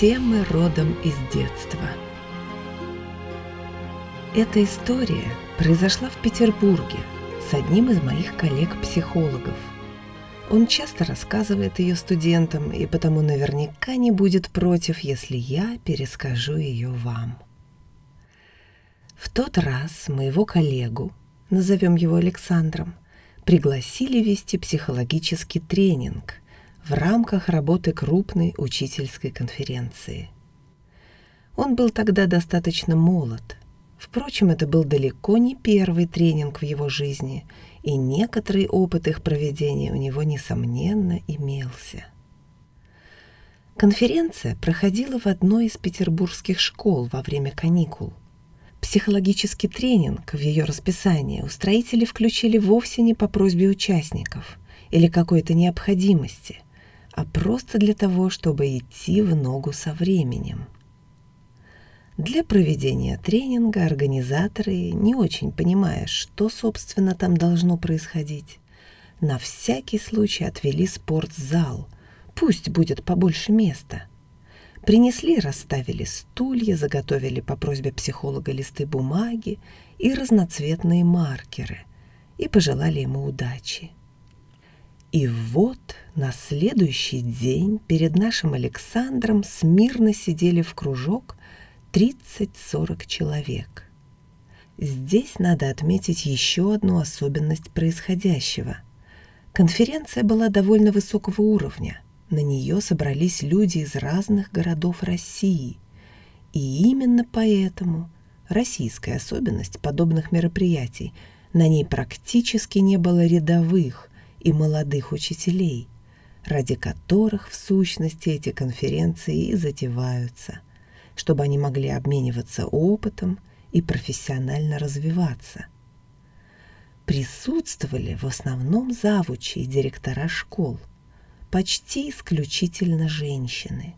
Все мы родом из детства. Эта история произошла в Петербурге с одним из моих коллег-психологов. Он часто рассказывает ее студентам, и потому наверняка не будет против, если я перескажу ее вам. В тот раз моего коллегу, назовем его Александром, пригласили вести психологический тренинг в рамках работы крупной учительской конференции. Он был тогда достаточно молод. Впрочем, это был далеко не первый тренинг в его жизни, и некоторый опыт их проведения у него, несомненно, имелся. Конференция проходила в одной из петербургских школ во время каникул. Психологический тренинг в ее расписание устроители включили вовсе не по просьбе участников или какой-то необходимости, а просто для того, чтобы идти в ногу со временем. Для проведения тренинга организаторы, не очень понимая, что, собственно, там должно происходить, на всякий случай отвели спортзал, пусть будет побольше места – Принесли расставили стулья, заготовили по просьбе психолога листы бумаги и разноцветные маркеры и пожелали ему удачи. И вот на следующий день перед нашим Александром смирно сидели в кружок 30-40 человек. Здесь надо отметить еще одну особенность происходящего. Конференция была довольно высокого уровня – на нее собрались люди из разных городов России. И именно поэтому российская особенность подобных мероприятий на ней практически не было рядовых и молодых учителей, ради которых в сущности эти конференции и затеваются, чтобы они могли обмениваться опытом и профессионально развиваться. Присутствовали в основном завучи и директора школ – почти исключительно женщины.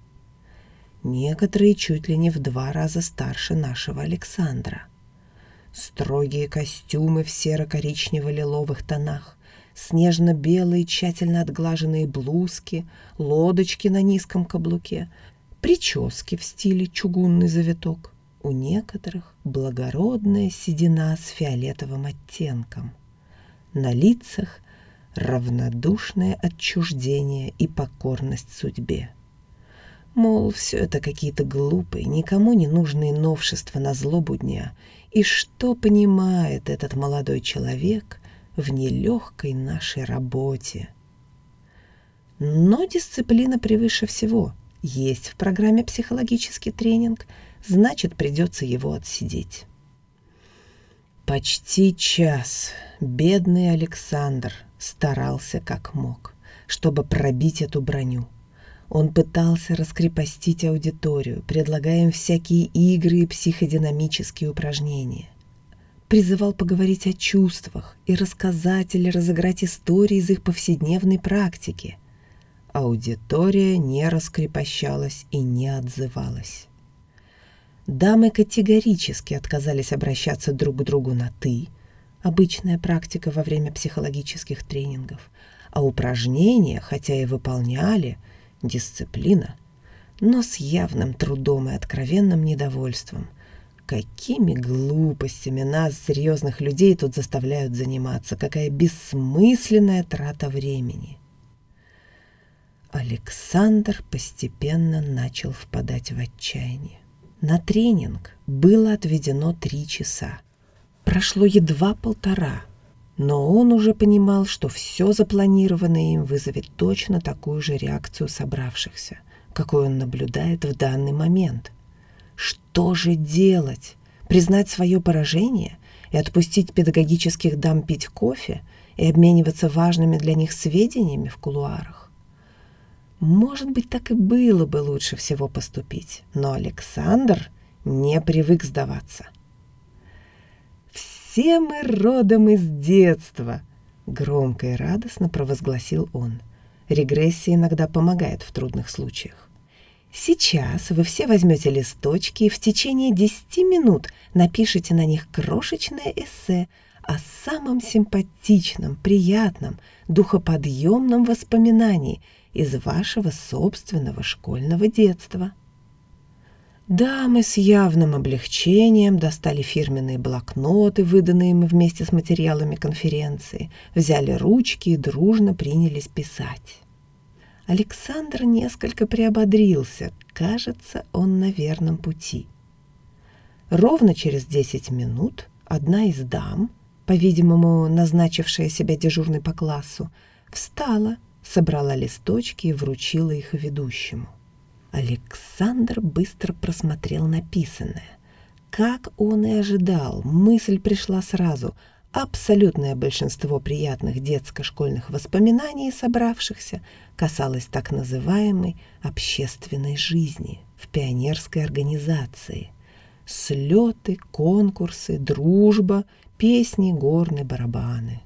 Некоторые чуть ли не в два раза старше нашего Александра. Строгие костюмы в серо-коричнево-лиловых тонах, снежно-белые тщательно отглаженные блузки, лодочки на низком каблуке, прически в стиле чугунный завиток. У некоторых благородная седина с фиолетовым оттенком. На лицах равнодушное отчуждение и покорность судьбе. Мол, все это какие-то глупые, никому не нужные новшества на злобу дня, и что понимает этот молодой человек в нелегкой нашей работе. Но дисциплина превыше всего. Есть в программе психологический тренинг, значит, придется его отсидеть. Почти час бедный Александр старался как мог, чтобы пробить эту броню. Он пытался раскрепостить аудиторию, предлагая им всякие игры и психодинамические упражнения. Призывал поговорить о чувствах и рассказать или разыграть истории из их повседневной практики. Аудитория не раскрепощалась и не отзывалась. Дамы категорически отказались обращаться друг к другу на «ты», обычная практика во время психологических тренингов, а упражнения, хотя и выполняли, дисциплина, но с явным трудом и откровенным недовольством. Какими глупостями нас, серьезных людей, тут заставляют заниматься, какая бессмысленная трата времени. Александр постепенно начал впадать в отчаяние. На тренинг было отведено три часа. Прошло едва полтора, но он уже понимал, что все запланированное им вызовет точно такую же реакцию собравшихся, какой он наблюдает в данный момент. Что же делать? Признать свое поражение и отпустить педагогических дам пить кофе и обмениваться важными для них сведениями в кулуарах? Может быть, так и было бы лучше всего поступить, но Александр не привык сдаваться – все мы родом из детства!» Громко и радостно провозгласил он. Регрессия иногда помогает в трудных случаях. Сейчас вы все возьмете листочки и в течение 10 минут напишите на них крошечное эссе о самом симпатичном, приятном, духоподъемном воспоминании из вашего собственного школьного детства. Дамы с явным облегчением достали фирменные блокноты, выданные им вместе с материалами конференции, взяли ручки и дружно принялись писать. Александр несколько приободрился. Кажется, он на верном пути. Ровно через десять минут одна из дам, по-видимому, назначившая себя дежурной по классу, встала, собрала листочки и вручила их ведущему. Александр быстро просмотрел написанное. Как он и ожидал, мысль пришла сразу. Абсолютное большинство приятных детско-школьных воспоминаний, собравшихся, касалось так называемой общественной жизни в пионерской организации. Слеты, конкурсы, дружба, песни, горные барабаны.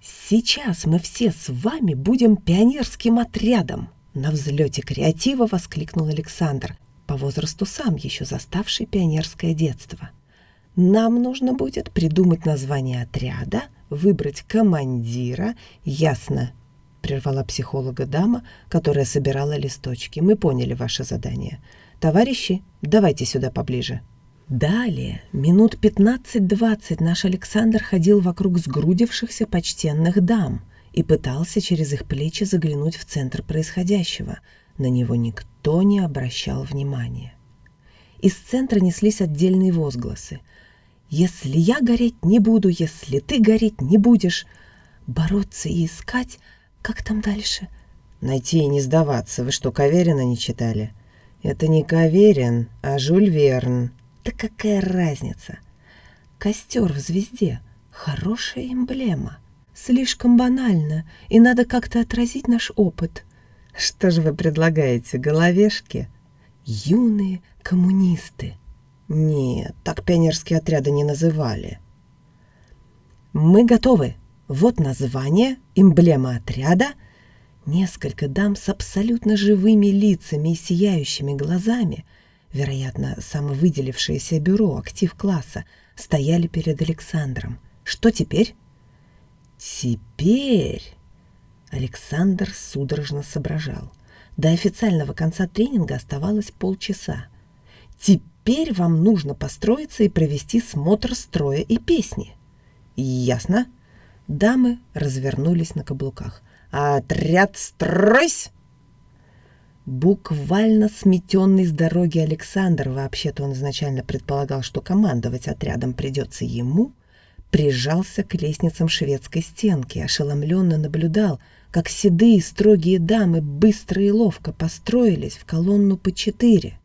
«Сейчас мы все с вами будем пионерским отрядом!» На взлете креатива воскликнул Александр, по возрасту сам еще заставший пионерское детство. «Нам нужно будет придумать название отряда, выбрать командира, ясно?» прервала психолога дама, которая собирала листочки. «Мы поняли ваше задание. Товарищи, давайте сюда поближе». Далее, минут 15-20 наш Александр ходил вокруг сгрудившихся почтенных дам – и пытался через их плечи заглянуть в центр происходящего. На него никто не обращал внимания. Из центра неслись отдельные возгласы. «Если я гореть не буду, если ты гореть не будешь», бороться и искать, как там дальше? Найти и не сдаваться. Вы что, Каверина не читали? Это не Каверин, а Жюль Верн. Да какая разница? Костер в звезде. Хорошая эмблема слишком банально, и надо как-то отразить наш опыт. Что же вы предлагаете, головешки? Юные коммунисты. Нет, так пионерские отряды не называли. Мы готовы. Вот название, эмблема отряда. Несколько дам с абсолютно живыми лицами и сияющими глазами, вероятно, самовыделившееся бюро, актив класса, стояли перед Александром. Что теперь? Теперь Александр судорожно соображал. До официального конца тренинга оставалось полчаса. Теперь вам нужно построиться и провести смотр строя и песни. Ясно? Дамы развернулись на каблуках. «Отряд, стройсь!» Буквально сметенный с дороги Александр, вообще-то он изначально предполагал, что командовать отрядом придется ему, прижался к лестницам шведской стенки, ошеломленно наблюдал, как седые строгие дамы быстро и ловко построились в колонну по четыре,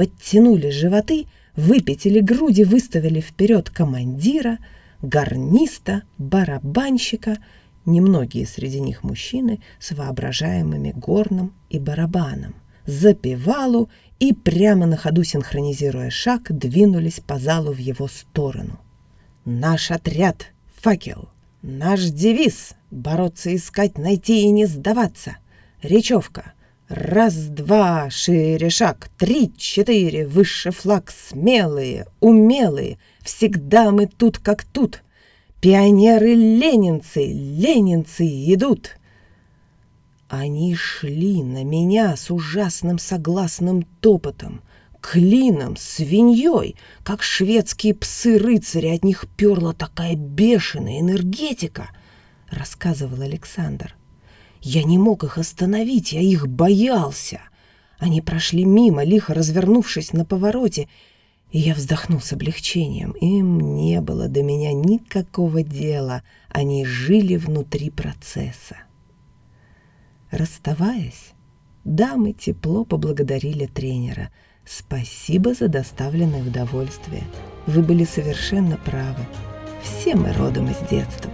подтянули животы, выпятили груди, выставили вперед командира, гарниста, барабанщика, немногие среди них мужчины с воображаемыми горном и барабаном, запевалу и прямо на ходу синхронизируя шаг, двинулись по залу в его сторону. Наш отряд — факел. Наш девиз — бороться, искать, найти и не сдаваться. Речевка. Раз, два, шире шаг, три, четыре, выше флаг, смелые, умелые. Всегда мы тут как тут. Пионеры-ленинцы, ленинцы идут. Они шли на меня с ужасным согласным топотом — клином, свиньей, как шведские псы-рыцари, от них перла такая бешеная энергетика, рассказывал Александр. Я не мог их остановить, я их боялся. Они прошли мимо, лихо развернувшись на повороте, и я вздохнул с облегчением. Им не было до меня никакого дела, они жили внутри процесса. Расставаясь, дамы тепло поблагодарили тренера — Спасибо за доставленное удовольствие. Вы были совершенно правы. Все мы родом из детства.